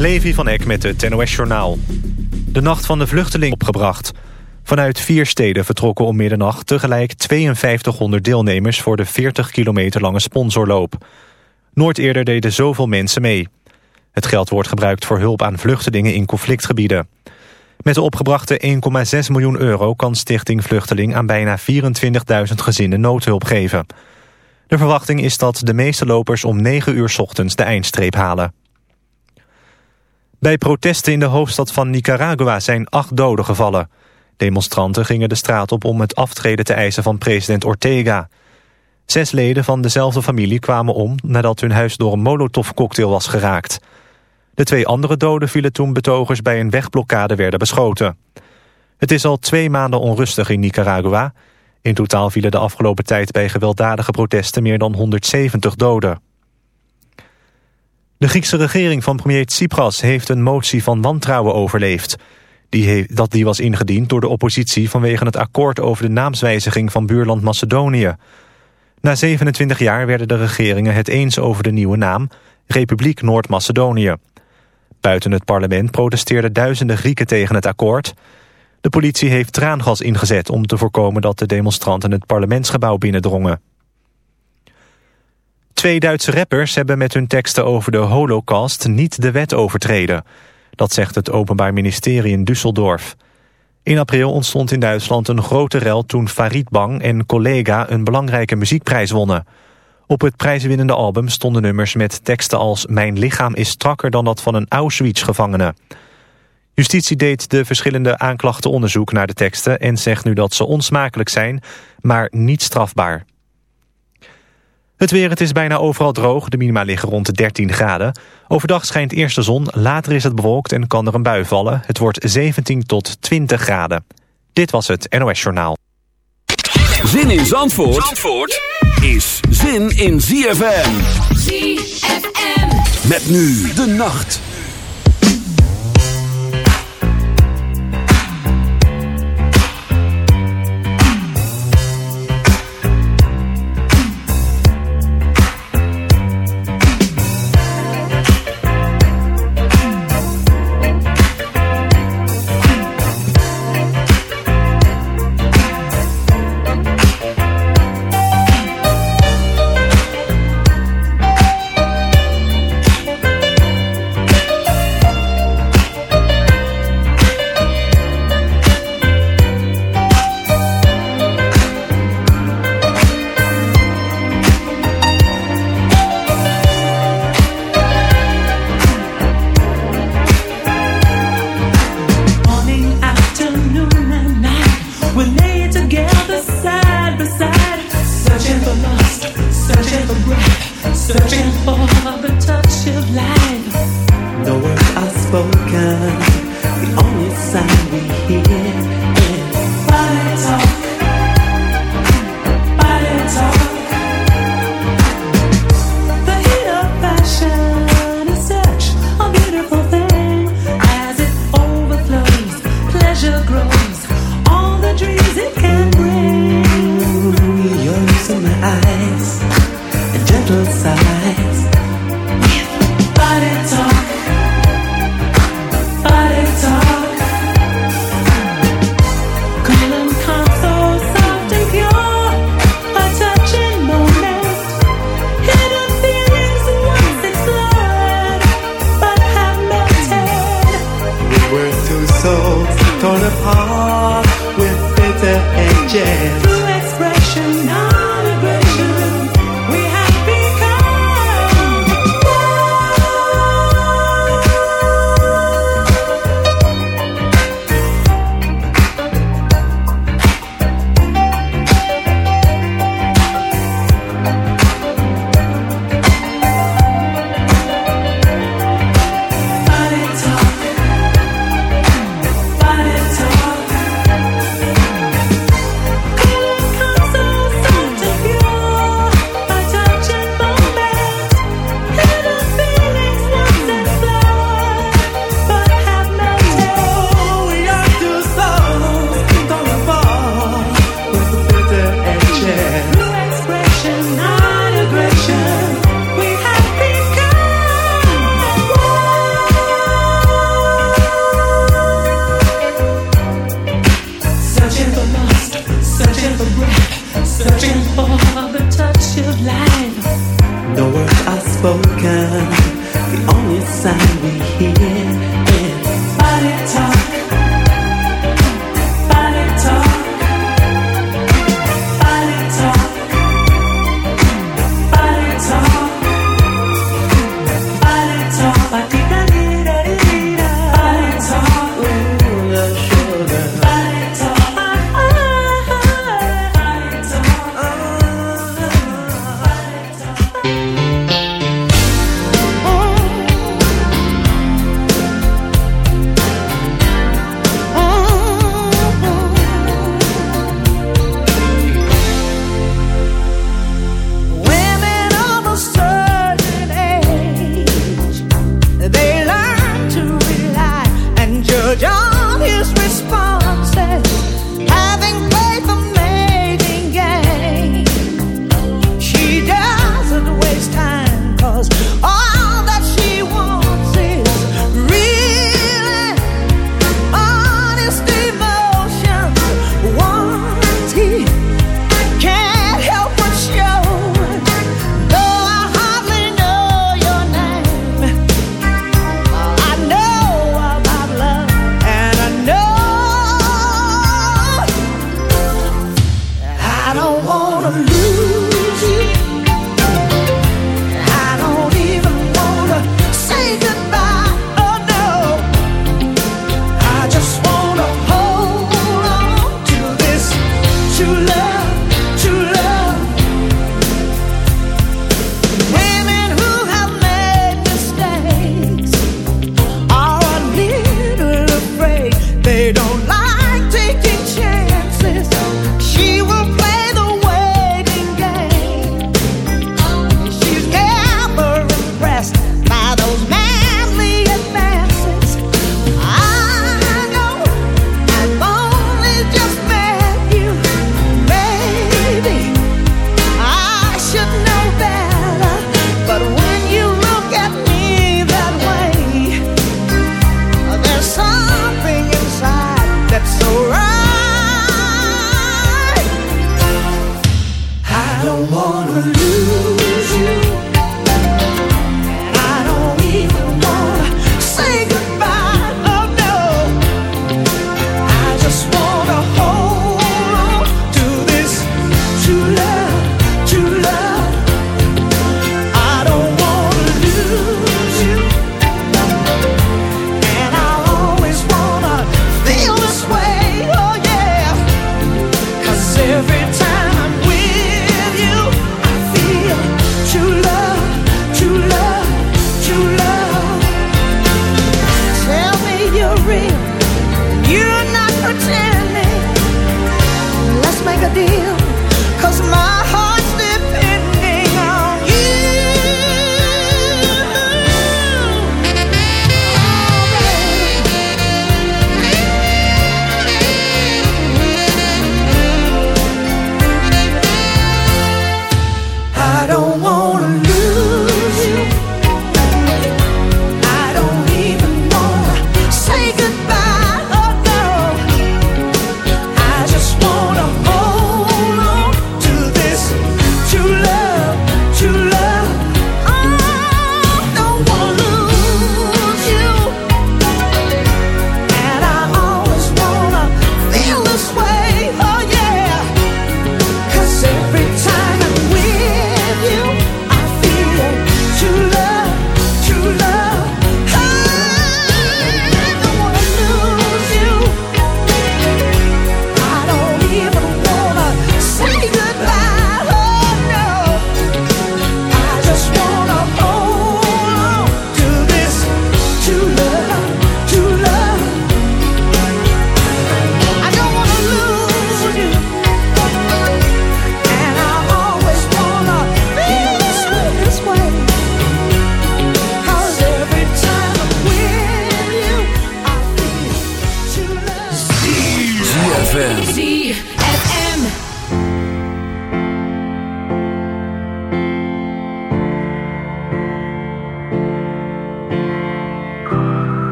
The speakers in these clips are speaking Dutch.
Levi van Eck met het NOS-journaal. De nacht van de vluchteling opgebracht. Vanuit vier steden vertrokken om middernacht tegelijk 5200 deelnemers... voor de 40 kilometer lange sponsorloop. Nooit eerder deden zoveel mensen mee. Het geld wordt gebruikt voor hulp aan vluchtelingen in conflictgebieden. Met de opgebrachte 1,6 miljoen euro kan Stichting Vluchteling... aan bijna 24.000 gezinnen noodhulp geven. De verwachting is dat de meeste lopers om 9 uur ochtends de eindstreep halen. Bij protesten in de hoofdstad van Nicaragua zijn acht doden gevallen. Demonstranten gingen de straat op om het aftreden te eisen van president Ortega. Zes leden van dezelfde familie kwamen om nadat hun huis door een molotovcocktail was geraakt. De twee andere doden vielen toen betogers bij een wegblokkade werden beschoten. Het is al twee maanden onrustig in Nicaragua. In totaal vielen de afgelopen tijd bij gewelddadige protesten meer dan 170 doden. De Griekse regering van premier Tsipras heeft een motie van wantrouwen overleefd. Die dat die was ingediend door de oppositie vanwege het akkoord over de naamswijziging van buurland Macedonië. Na 27 jaar werden de regeringen het eens over de nieuwe naam, Republiek Noord-Macedonië. Buiten het parlement protesteerden duizenden Grieken tegen het akkoord. De politie heeft traangas ingezet om te voorkomen dat de demonstranten het parlementsgebouw binnendrongen. Twee Duitse rappers hebben met hun teksten over de holocaust niet de wet overtreden. Dat zegt het Openbaar Ministerie in Düsseldorf. In april ontstond in Duitsland een grote rel toen Farid Bang en Collega een belangrijke muziekprijs wonnen. Op het prijzenwinnende album stonden nummers met teksten als Mijn lichaam is strakker dan dat van een Auschwitz-gevangene. Justitie deed de verschillende aanklachten onderzoek naar de teksten en zegt nu dat ze onsmakelijk zijn, maar niet strafbaar. Het weer, het is bijna overal droog. De minima liggen rond de 13 graden. Overdag schijnt eerst de zon, later is het bewolkt en kan er een bui vallen. Het wordt 17 tot 20 graden. Dit was het NOS Journaal. Zin in Zandvoort, Zandvoort is zin in ZFM. ZFM. Met nu de nacht.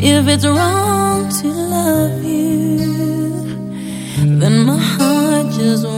If it's wrong to love you, then my heart just won't.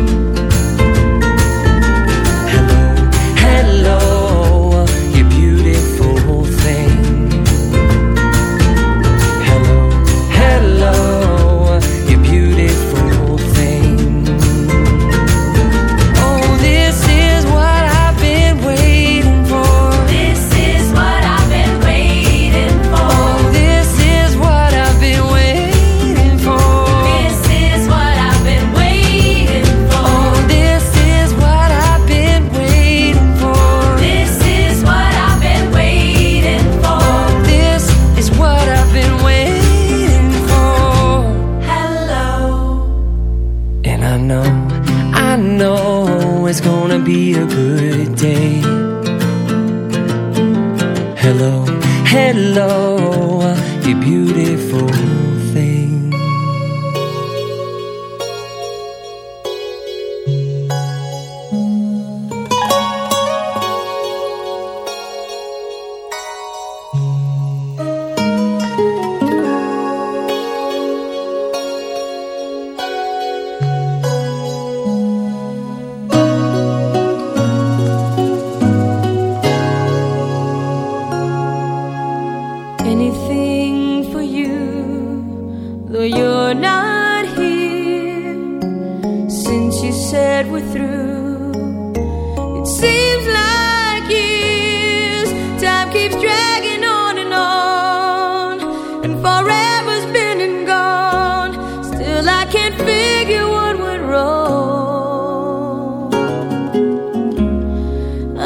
forever's been and gone. Still, I can't figure what went wrong.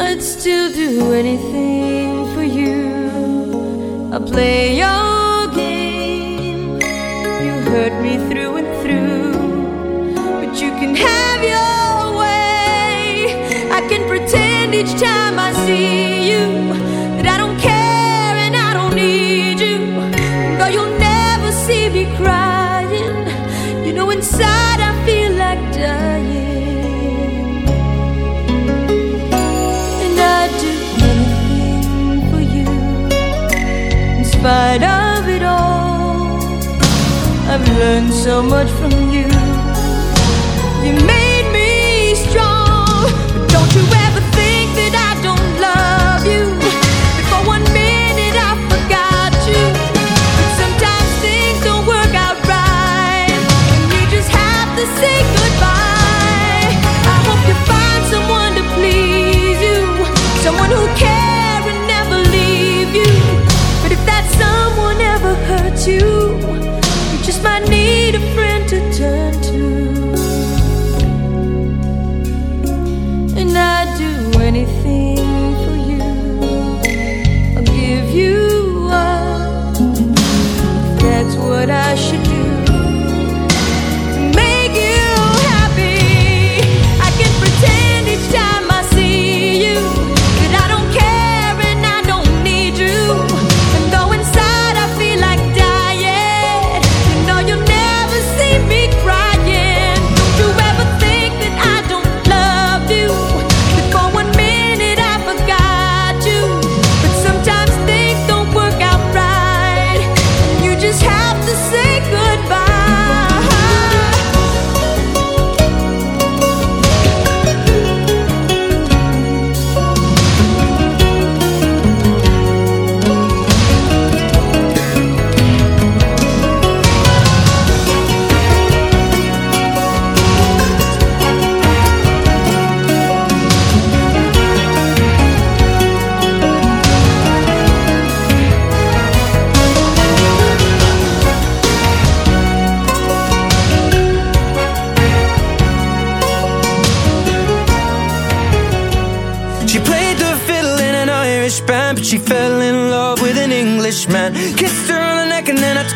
I'd still do anything for you. I play your learned so much from